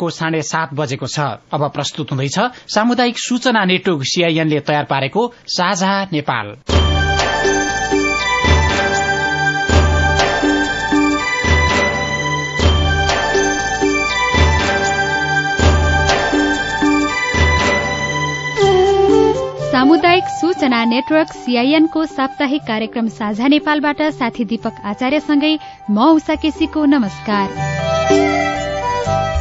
बिहानको साढे सात बजेको छ। अब प्रस्तुत हुँदैछ सामुदायिक सूचना नेटवर्क सीआईएनले तयार पारेको साझा नेपाल। सामुदायिक सूचना नेटवर्क सीआईएन को साप्ताहिक कार्यक्रम साझा नेपालबाट साथी दीपक आचार्यसँगै म उषा केसीको नमस्कार।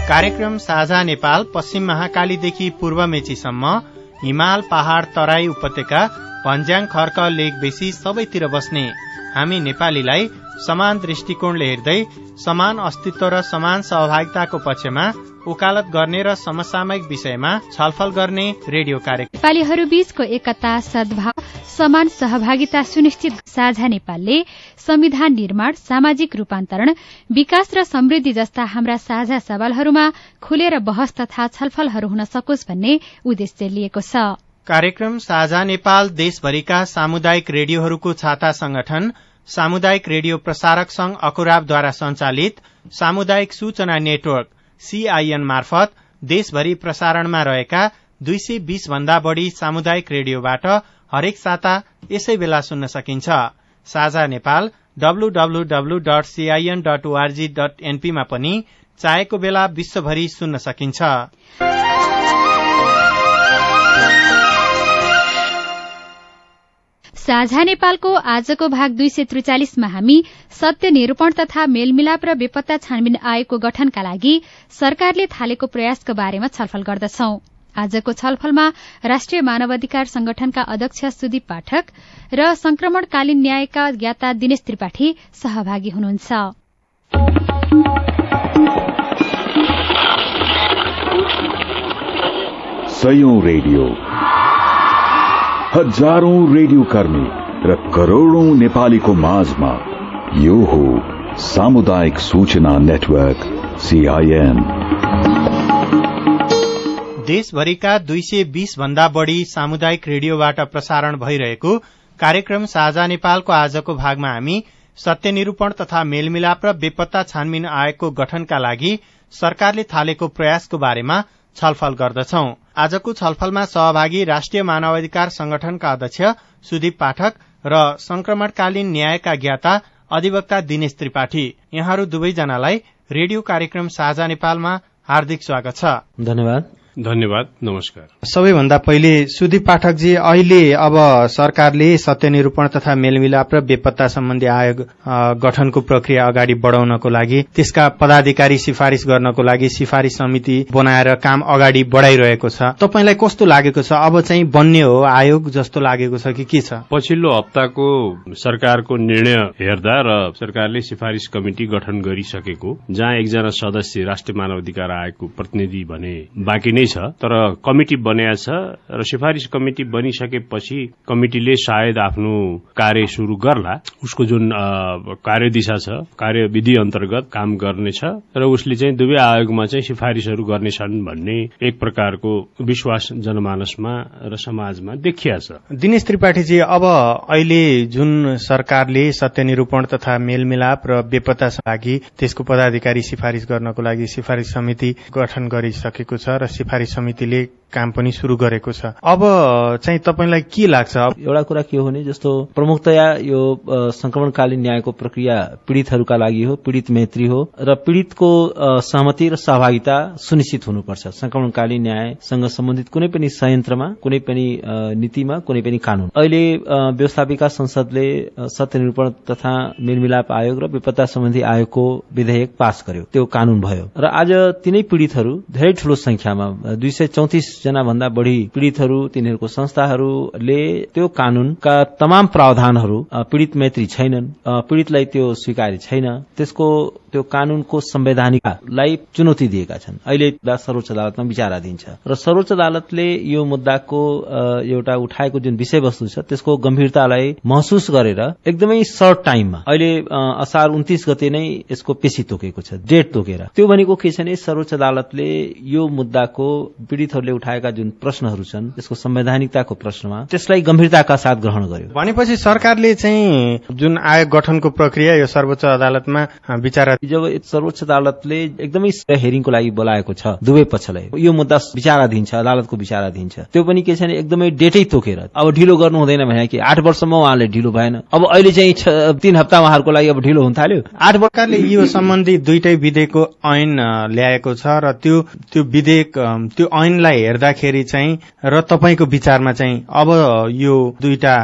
कार्यक्रम साझा नेपाल पश्चिम महाकालीदेखि पूर्व मेचीसम्म हिमाल पहाड़ तराई उपत्यका भन्ज्याङ खर्क लेक बेसी सबैतिर बस्ने। हामी नेपालीलाई समान दृष्टिकोणले हेर्दै समान अस्तित्व र समान सहभागिताको पक्षमा उकालत गर्ने र समसामयिक विषयमा छलफल गर्ने रेडियो कार्यक्रम। नेपालीहरू बीचको एकता सद्भाव समान सहभागिता सुनिश्चित साझा नेपालले संविधान निर्माण सामाजिक रूपान्तरण विकास र समृद्धि जस्ता हाम्रा साझा सवालहरूमा खुलेर बहस तथा छलफलहरू हुन सकोस् भन्ने उद्देश्य लिएको छ। कार्यक्रम साझा नेपाल देशभरिका सामुदायिक रेडियोहरूको छाता संगठन सामुदायिक रेडियो प्रसारक संघ अकुराबद्वारा संचालित सामुदायिक सूचना नेटवर्क सीआईएन मार्फत देशभरि प्रसारणमा रहेका दुई सय बीस भन्दा बढ़ी सामुदायिक रेडियोबाट हरेक साता यसै बेला सुन्न सकिन्छ। साझा नेपाल डब्लूडब्लूडब्लू dot CIN dot ORG dot एनपीमा पनि चाहेको बेला विश्वभरि सुन्न सकिन्छ। साझा नेपालको आजको भाग दुई सय त्रिचालिसमा हामी सत्य निरूपण तथा मेलमिलाप र बेपत्ता छानबिन आयोगको गठनका लागि सरकारले थालेको प्रयासको बारेमा छलफल गर्दछौ। आजको छलफलमा राष्ट्रिय मानवाधिकार संगठनका अध्यक्ष सुदीप पाठक र संक्रमणकालीन न्यायका ज्ञाता दिनेश त्रिपाठी सहभागी हुनुहुन्छ। रेडियो। हजारौं रेडियो कर्मी र करोड़ौं नेपालीको माझमा यो हो सामुदायिक सूचना नेटवर्क सीआईएन देशभरिका दुई सय बीस भन्दा बढ़ी सामुदायिक रेडियोबाट प्रसारण भइरहेको कार्यक्रम साझा नेपालको आजको भागमा हामी सत्य निरूपण तथा मेलमिलाप र बेपत्ता छानबिन आयोगको गठनका लागि सरकारले थालेको प्रयासको बारेमा छलफल गर्दछौ। आजको छलफलमा सहभागी राष्ट्रिय मानवाधिकार संगठनका अध्यक्ष सुदीप पाठक र संक्रमणकालीन न्यायका ज्ञाता अधिवक्ता दिनेश त्रिपाठी। यहाँहरू दुवैजनालाई रेडियो कार्यक्रम साझा नेपालमा हार्दिक स्वागत छ। धन्यवाद। धन्यवाद नमस्कार। सबैभन्दा पहिले सुदीप पाठकजी अहिले अब सरकारले सत्य निरूपण तथा मेलमिलाप र बेपत्ता सम्बन्धी आयोग गठनको प्रक्रिया अगाडि बढ़ाउनको लागि त्यसका पदाधिकारी सिफारिश गर्नको लागि सिफारिश समिति बनाएर काम अगाडि बढ़ाइरहेको छ। तपाईँलाई कस्तो लागेको छ? अब चाहिँ बन्ने हो आयोग जस्तो लागेको छ कि के छ? पछिल्लो हप्ताको सरकारको निर्णय हेर्दा र सरकारले सिफारिश कमिटी गठन गरिसकेको जहाँ एकजना सदस्य राष्ट्रिय मानव अधिकार आयोगको प्रतिनिधि भने बाँकी नै छ तर कमिटी बनिया छ र सिफारिस कमिटी बनिसकेपछि कमिटीले सायद आफ्नो कार्य शुरू गर्ला। उसको जुन कार्यदिशा छ कार्यविधि अन्तर्गत काम गर्नेछ र उसले चाहिँ दुवै आयोगमा चाहिँ सिफारिसहरू गर्नेछन् भन्ने एक प्रकारको विश्वास जनमानसमा र समाजमा देखिया छ। दिनेश त्रिपाठीजी अब अहिले जुन सरकारले सत्य निरूपण तथा मेलमिलाप र बेपत्ता लागि त्यसको पदाधिकारी सिफारिस गर्नको लागि सिफारिस समिति गठन गरिसकेको छ र सिफारिस समितिले काम पनि शुरू गरेको छ। अब चाहिँ तपाईँलाई के लाग्छ? एउटा कुरा के हो भने जस्तो प्रमुखतया यो संक्रमणकालीन न्यायको प्रक्रिया पीड़ितहरूका लागि हो पीड़ित मैत्री हो र पीड़ितको सहमति र सहभागिता सुनिश्चित हुनुपर्छ। संक्रमणकालीन न्यायसँग सम्बन्धित कुनै पनि संयन्त्रमा कुनै पनि नीतिमा कुनै पनि कानून। अहिले व्यवस्थापिका संसदले सत्य निरूपण तथा मेलमिलाप आयोग र विपत्ता सम्बन्धी आयोगको विधेयक पास गर्यो। त्यो कानून भयो। र आज तिनै पीड़ितहरू धेरै ठूलो संख्यामा दुई सय चौतिस जना भन्दा बढ़ी पीड़ितहरू तिनीहरूको संस्थाहरूले त्यो कानूनका तमाम प्रावधानहरू पीड़ित मैत्री छैनन् पीड़ितलाई त्यो स्वीकार्य छैन। त्यसको त्यो कानूनको संवैधानिकलाई चुनौती दिएका छन्। अहिले सर्वोच्च अदालतमा विचाराधीन छ। र सर्वोच्च अदालतले यो मुद्दाको एउटा उठाएको जुन विषयवस्तु छ त्यसको गम्भीरतालाई महसुस गरेर एकदमै सर्ट टाइममा अहिले असार उन्तिस गते नै यसको पेशी तोकेको छ डेट तोकेर। त्यो भनेको के छ भने सर्वोच्च अदालतले यो मुद्दाको पीड़ितहरूले उठाएका जुन प्रश्नहरू छन् त्यसको संवैधानिकताको प्रश्नमा त्यसलाई गम्भीरताका साथ ग्रहण गर्यो। भनेपछि सरकारले चाहिँ जुन आयोग गठनको प्रक्रिया यो सर्वोच्च अदालतमा विचार जब सर्वोच्च अदालतले एकदमै हेरिङको लागि बोलाएको छ दुवै पक्षलाई यो मुद्दा विचाराधीन छ अदालतको विचाराधीन छ। त्यो पनि के छ भने एकदमै डेटै तोकेर अब ढिलो गर्नु हुँदैन भने कि आठ वर्षमा उहाँले ढिलो भएन। अब अहिले चाहिँ तीन हप्ता उहाँहरूको लागि अब ढिलो हुन थाल्यो। आठ प्रकारले यो सम्बन्धी दुईटै विधेयकको ऐन ल्याएको छ र त्यो त्यो विधेयक त्यो ऐनलाई हेर्दाखेरि चाहिँ र तपाईँको विचारमा चाहिँ अब यो दुईटा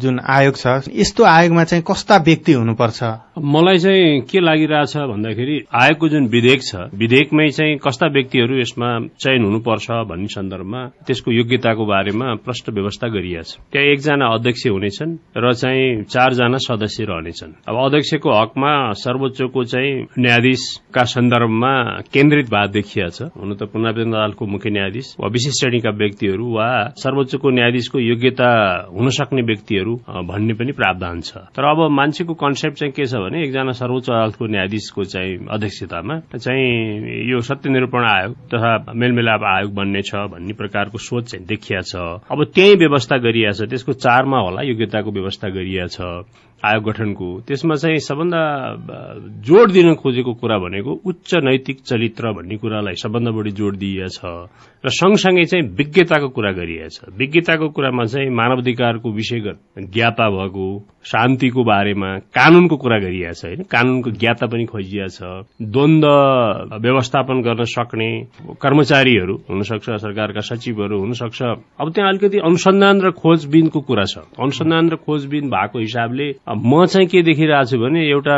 जुन आयोग छ यस्तो आयोगमा चाहिँ कस्ता व्यक्ति हुनुपर्छ? मलाई चाहिँ के लागिरहेछ भन्दाखेरि आयोगको जुन विधेयक छ विधेयकमै चाहिँ कस्ता व्यक्तिहरू यसमा चयन हुनुपर्छ भन्ने सन्दर्भमा त्यसको योग्यताको बारेमा प्रश्न व्यवस्था गरिएको छ त्यहाँ एकजना अध्यक्ष हुनेछन् र चाहिँ चारजना सदस्य रहनेछन्। अब अध्यक्षको हकमा सर्वोच्चको चाहिँ न्यायाधीशका सन्दर्भमा केन्द्रित भाव देखिया छ हुन त पुनरावेदन अदालतको मुख्य न्यायाधीश विशेष श्रेणीका व्यक्तिहरू वा सर्वोच्चको न्यायाधीशको योग्यता हुन सक्ने व्यक्तिहरू भन्ने पनि प्रावधान छ। तर अब मान्छेको कन्सेप्ट चाहिँ के छ भने एकजना सर्वोच्च अदालतको न्यायाधीशको चाहिँ अध्यक्षतामा चाहिँ यो सत्य निरूपण आयोग तथा मेलमिलाप आयोग बन्ने छ भन्ने प्रकारको सोच चाहिँ देखिया छ। अब त्यही व्यवस्था गरिया छ त्यसको चारमा होला योग्यताको व्यवस्था गरिया छ। आयोग गठनको त्यसमा चाहिँ सबभन्दा जोड दिन खोजेको कुरा भनेको उच्च नैतिक चरित्र भन्ने कुरालाई सबभन्दा बढी जोड दिइएछ र सँगसँगै चाहिँ विज्ञताको कुरा गरिएछ। विज्ञताको कुरामा चाहिँ मानवाधिकारको विषयगत ज्ञाता भएको शान्तिको बारेमा कानूनको कुरा गरिएछ होइन। कानूनको ज्ञाता पनि खोजिएछ। द्वन्द व्यवस्थापन गर्न सक्ने कर्मचारीहरू हुनसक्छ सरकारका सचिवहरू हुनसक्छ। अब त्यहाँ अलिकति अनुसन्धान र खोजबिनको कुरा छ। अनुसन्धान र खोजबिन भएको हिसाबले म चाहिँ के देखिरहेको छु भने एउटा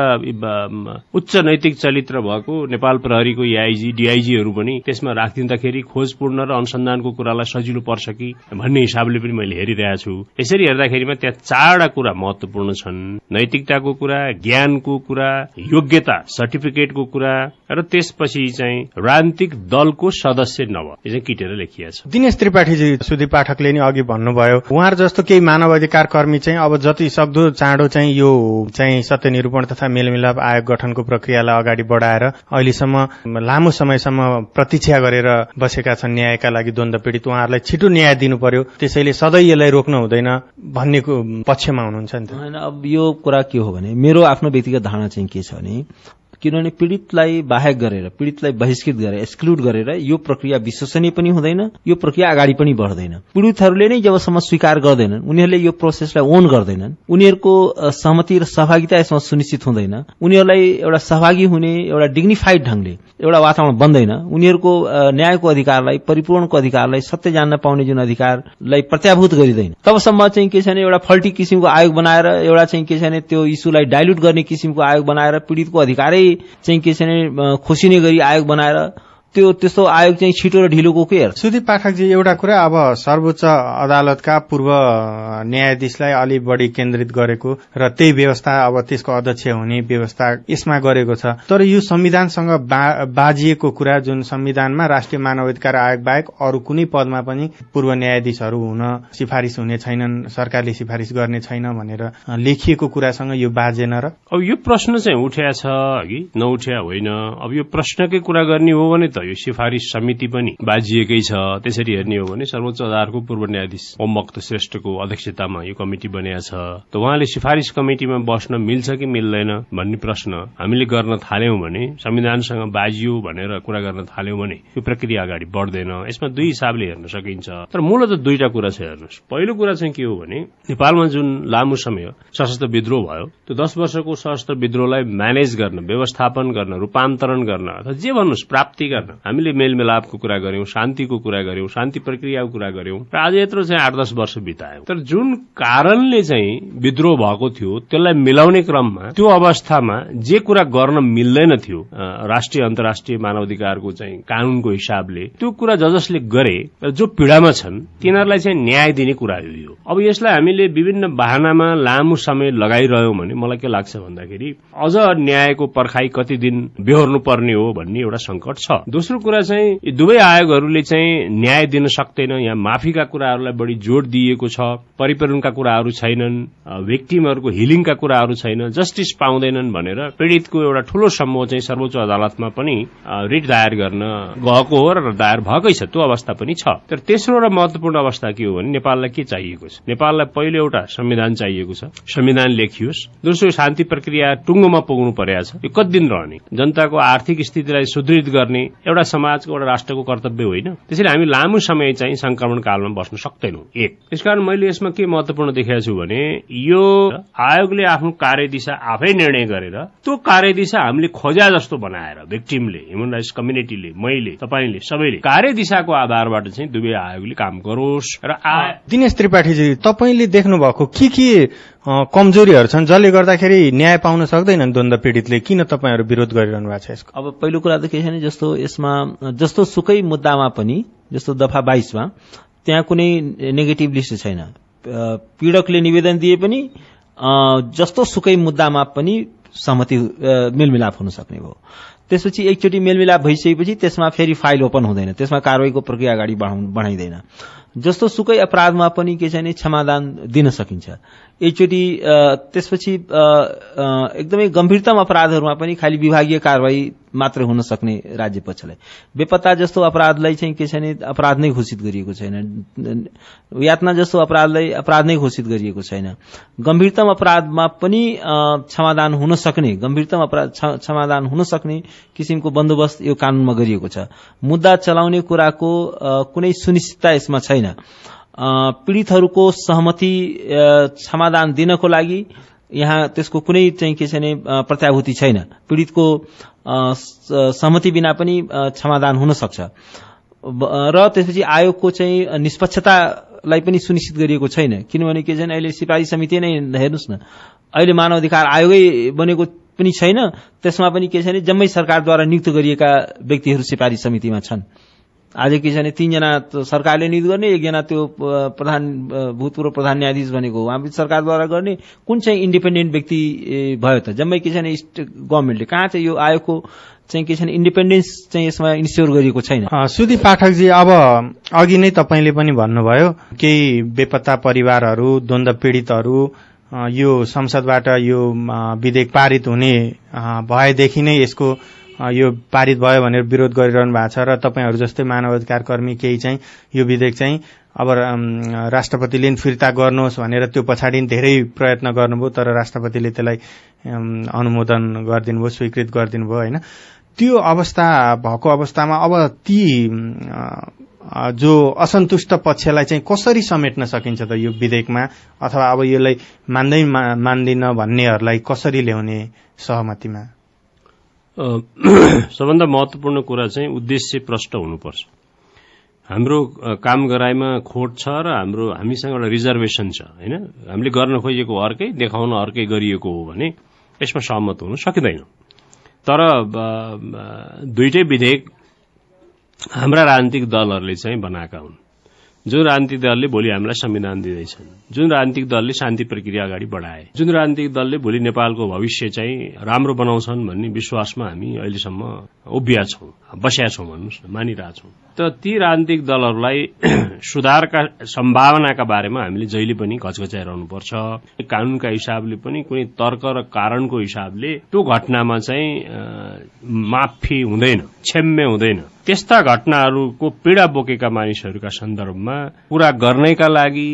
उच्च नैतिक चरित्र भएको नेपाल प्रहरीको एआइजी डिआइजीहरू पनि त्यसमा राखिदिँदाखेरि खोजपूर्ण र अनुसन्धानको कुरालाई सजिलो पर्छ कि भन्ने हिसाबले पनि मैले हेरिरहेको छु। यसरी हेर्दाखेरिमा त्यहाँ चारवटा कुरा महत्वपूर्ण छन्। नैतिकताको कुरा ज्ञानको कुरा योग्यता सर्टिफिकेटको कुरा र त्यसपछि चाहिँ राजनीतिक दलको सदस्य नभ यो चाहिँ किटेर लेखिएको छ। दिनेश त्रिपाठीजी सुदीप पाठकले नि अघि भन्नुभयो उहाँहरू जस्तो केही मानव अधिकार कर्मी चाहिँ अब जति सक्दो चाँडो चाहिँ यो चाहिँ सत्य निरूपण तथा मेलमिलाप आयोग गठनको प्रक्रियालाई अगाडि बढाएर अहिलेसम्म लामो समयसम्म प्रतीक्षा गरेर बसेका छन् न्यायका लागि द्वन्द पीड़ित। उहाँहरूलाई छिटो न्याय दिनु पर्यो त्यसैले सधैँ यसलाई रोक्नु हुँदैन भन्ने पक्षमा हुनुहुन्छ नि त। अब यो कुरा के हो भने मेरो आफ्नो व्यक्तिगत धारणा चाहिँ के छ भने किनभने पीड़ितलाई बाहेक गरेर पीड़ितलाई बहिष्कृत गरेर एक्सक्लुड गरेर यो प्रक्रिया विश्वसनीय पनि हुँदैन यो प्रक्रिया अगाडि पनि बढ्दैन। पीड़ितहरूले नै जबसम्म स्वीकार गर्दैनन् उनीहरूले यो प्रोसेसलाई ओन गर्दैनन् उनीहरूको सहमति र सहभागिता यसमा सुनिश्चित हुँदैन उनीहरूलाई एउटा सहभागी हुने एउटा डिग्निफाइड ढंगले एउटा वातावरण बन्दैन उनीहरूको न्यायको अधिकारलाई परिपूर्णको अधिकारलाई सत्य जान्न पाउने जुन अधिकारलाई प्रत्याभूत गरिँदैन। तबसम्म चाहिँ के छ भने एउटा फल्टी किसिमको आयोग बनाएर एउटा चाहिँ के छ भने त्यो इस्युलाई डाइल्युट गर्ने किसिमको आयोग बनाएर पीड़ितको अधिकारै चाहिँ के छ भने खोसिने गरी आयोग बनाएर त्यो त्यस्तो आयोग चाहिँ छिटो र ढिलोको के हेर्छ? सुदीप पाठकजी एउटा कुरा अब सर्वोच्च अदालतका पूर्व न्यायाधीशलाई अलि बढी केन्द्रित गरेको र त्यही व्यवस्था अब त्यसको अध्यक्ष हुने व्यवस्था यसमा गरेको छ। तर यो संविधानसँग बाजिएको कुरा जुन संविधानमा राष्ट्रिय मानव अधिकार आयोग बाहेक अरू कुनै पदमा पनि पूर्व न्यायाधीशहरू हुन सिफारिस हुने छैनन् सरकारले सिफारिस गर्ने छैन भनेर लेखिएको कुरासँग यो बाजेन र। अब यो प्रश्न चाहिँ उठ्या छ कि नउठ्या होइन। अब यो प्रश्नकै कुरा गर्ने हो भने त यो सिफारिस समिति पनि बाजिएकै छ। त्यसरी हेर्ने हो भने सर्वोच्च अदालतको पूर्व न्यायाधीश ओम भक्त श्रेष्ठको अध्यक्षतामा यो कमिटी बनिएको छ। त उहाँले सिफारिस कमिटिमा बस्न मिल्छ कि मिल्दैन भन्ने प्रश्न हामीले गर्न थाल्यौं भने संविधानसँग बाजियो भनेर कुरा गर्न थाल्यौं भने यो प्रक्रिया अगाडि बढ्दैन। यसमा दुई हिसाबले हेर्न सकिन्छ। तर मूलत दुईटा कुरा छ हेर्नुहोस्। पहिलो कुरा चाहिँ के हो भने नेपालमा जुन लामो समय सशस्त्र विद्रोह भयो त्यो दस वर्षको सशस्त्र विद्रोहलाई म्यानेज गर्न व्यवस्थापन गर्न रूपान्तरण गर्न अथवा जे भन्नुहोस् प्राप्ति गर्न हामीले मेलमिलापको कुरा गर्यौं शान्तिको कुरा गर्यौं शान्ति प्रक्रियाको कुरा गर्यौं र आज यत्रो चाहिँ आठ दस वर्ष बितायौं। तर जुन कारणले चाहिँ विद्रोह भएको थियो त्यसलाई मिलाउने क्रममा त्यो अवस्थामा जे कुरा गर्न मिल्दैन थियो राष्ट्रिय अन्तर्राष्ट्रिय मानवाधिकारको चाहिँ कानूनको हिसाबले त्यो कुरा ज जसले गरे जो पीड़ामा छन् तिनीहरूलाई चाहिँ न्याय दिने कुरा हो। यो अब यसलाई हामीले विभिन्न वाहनामा लामो समय लगाइरह्यौं भने मलाई के लाग्छ भन्दाखेरि अझ न्यायको पर्खाई कति दिन बेहोर्नु पर्ने हो भन्ने एउटा संकट छ। दोस्रो कुरा चाहिँ दुवै आयोगहरूले चाहिँ न्याय दिन सक्दैन। यहाँ माफीका कुराहरूलाई बढी जोड दिइएको छ परिपूरणका कुराहरू छैनन् भिक्टिमहरूको हिलिङका कुराहरू छैन जस्टिस पाउँदैनन् भनेर पीड़ितको एउटा ठूलो समूह चाहिँ सर्वोच्च अदालतमा पनि रिट दायर गर्न गएको हो र दायर भएकै छ। त्यो अवस्था पनि छ। तर तेस्रो र महत्वपूर्ण अवस्था के हो भने नेपाललाई के चाहिएको छ? नेपाललाई पहिलो एउटा संविधान चाहिएको छ। संविधान लेखियोस्। दोस्रो शान्ति प्रक्रिया टुङ्गोमा पुग्नु परेको छ। यो कति दिन रहने? जनताको आर्थिक स्थितिलाई सुदृढ गर्ने। एउटा समाजको एउटा राष्ट्रको कर्तव्य होइन। त्यसैले हामी लामो समय चाहिँ संक्रमण कालमा बस्न सक्दैनौँ। एक त्यसकारण मैले यसमा के महत्वपूर्ण देखेको छु भने यो आयोगले आफ्नो कार्यदिशा आफै निर्णय गरेर त्यो कार्यदिशा हामीले खोज्या जस्तो बनाएर भिक्टिमले ह्युमन राइट्स कम्युनिटीले मैले तपाईँले सबैले कार्यदिशाको आधारबाट चाहिँ दुवै आयोगले काम गरोस्। र दिनेश त्रिपाठीजी तपाईँले देख्नु भएको के के कमजोरीहरू छन् जसले गर्दाखेरि न्याय पाउन सक्दैनन् द्वन्द पीड़ितले किन तपाईँहरू विरोध गरिरहनु भएको छ यसको? अब पहिलो कुरा त के छ भने जस्तो यसमा जस्तो सुकै मुद्दामा पनि जस्तो दफा बाइसमा त्यहाँ कुनै नेगेटिभ लिस्ट छैन। पीड़कले निवेदन दिए पनि जस्तो सुकै मुद्दामा पनि सहमति मेलमिलाप हुन सक्ने भयो। त्यसपछि एकचोटि मेलमिलाप भइसकेपछि त्यसमा फेरि फाइल ओपन हुँदैन। त्यसमा कारवाहीको प्रक्रिया अगाडि बढाइँदैन। जस्तो सुकै अपराधमा पनि के छ भने क्षमादान दिन सकिन्छ। एकचोटि त्यसपछि एकदमै गम्भीरतम अपराधहरूमा पनि खालि विभागीय कारवाही मात्र हुन सक्ने राज्य पक्षलाई। बेपत्ता जस्तो अपराधलाई चाहिँ के छ भने अपराध नै घोषित गरिएको छैन। यातना जस्तो अपराधलाई अपराध नै घोषित गरिएको छैन। गम्भीरतम अपराधमा पनि क्षमादान हुन सक्ने गम्भीरतम अपराध क्षमादान हुन सक्ने किसिमको बन्दोबस्त यो कानूनमा गरिएको छ। मुद्दा चलाउने कुराको कुनै सुनिश्चितता यसमा छैन। पीड़ितहरूको सहमति क्षमादान दिनको लागि यहाँ त्यसको कुनै चाहिँ के छ भने प्रत्याभूति छैन। पीड़ितको सहमति बिना पनि क्षमादान हुन सक्छ। र त्यसपछि आयोगको चाहिँ निष्पक्षतालाई पनि सुनिश्चित गरिएको छैन। किनभने के छैन अहिले सिपाही समिति नै हेर्नुहोस् न अहिले मानव अधिकार आयोगै बनेको पनि छैन। त्यसमा पनि के छ भने जम्मै सरकारद्वारा नियुक्त गरिएका व्यक्तिहरू सिपाही समितिमा छन्। आज के छ भने तीनजना सरकारले नियुक्त गर्ने एकजना त्यो प्रधान भूतपूर्व प्रधान न्यायाधीश भनेको उहाँ सरकारद्वारा गर्ने कुन चाहिँ इन्डिपेन्डेन्ट व्यक्ति भयो त? जम्मै के छ भने गभर्मेन्टले कहाँ चाहिँ यो आयोगको चाहिँ के छ भने इन्डिपेन्डेन्स चाहिँ यसमा इन्स्योर गरिएको छैन? सुधी पाठकजी अब अघि नै तपाईँले पनि भन्नुभयो केही बेपत्ता परिवारहरू द्वन्द पीड़ितहरू यो संसदबाट यो विधेयक पारित हुने भएदेखि नै यसको यो पारित भयो भनेर विरोध गरिरहनु भएको छ र तपाईँहरू जस्तै मानव अधिकार कर्मी केही चाहिँ यो विधेयक चाहिँ अब राष्ट्रपतिले फिर्ता गर्नुहोस् भनेर त्यो पछाडि धेरै प्रयत्न गर्नुभयो तर राष्ट्रपतिले त्यसलाई अनुमोदन गरिदिनु भयो स्वीकृत गरिदिनु भयो होइन। त्यो अवस्था भएको अवस्थामा अब ती जो असन्तुष्ट पक्षलाई चाहिँ कसरी समेट्न सकिन्छ त यो विधेयकमा? अथवा अब यसलाई मान्दै मान्दिन भन्नेहरूलाई कसरी ल्याउने सहमतिमा? सबभन्दा महत्वपूर्ण कुरा चाहिँ उद्देश्य प्रष्ट हुनुपर्छ। हाम्रो काम गराइमा खोट छ र हाम्रो हामीसँग एउटा रिजर्भेसन छ होइन? हामीले गर्न खोजेको अर्कै देखाउन अर्कै गरिएको हो भने यसमा सहमत हुन सकिँदैन। तर दुइटै विधेयक हाम्रा राजनीतिक दलहरूले चाहिँ बनाएका हुन्। जुन राजनीतिक दलले भोलि हामीलाई संविधान दिँदैछन् जुन राजनीतिक दलले शान्ति प्रक्रिया अगाडि बढाए जुन राजनीतिक दलले भोलि नेपालको भविष्य चाहिँ राम्रो बनाउँछन् भन्ने विश्वासमा हामी अहिलेसम्म उभिया छौं बस्या छौं भन्नुहोस् न मानिरहेछौँ। त ती राजनीतिक दलहरूलाई सुधारका सम्भावनाका बारेमा हामीले जहिले पनि घचघचाइरहनुपर्छ। कानूनका हिसाबले पनि कुनै तर्क र कारणको हिसाबले त्यो घटनामा चाहिँ माफी हुँदैन क्षम्य हुँदैन। त्यस्ता घटनाहरूको पीड़ा बोकेका मानिसहरूका सन्दर्भमा पूरा गर्नैका लागि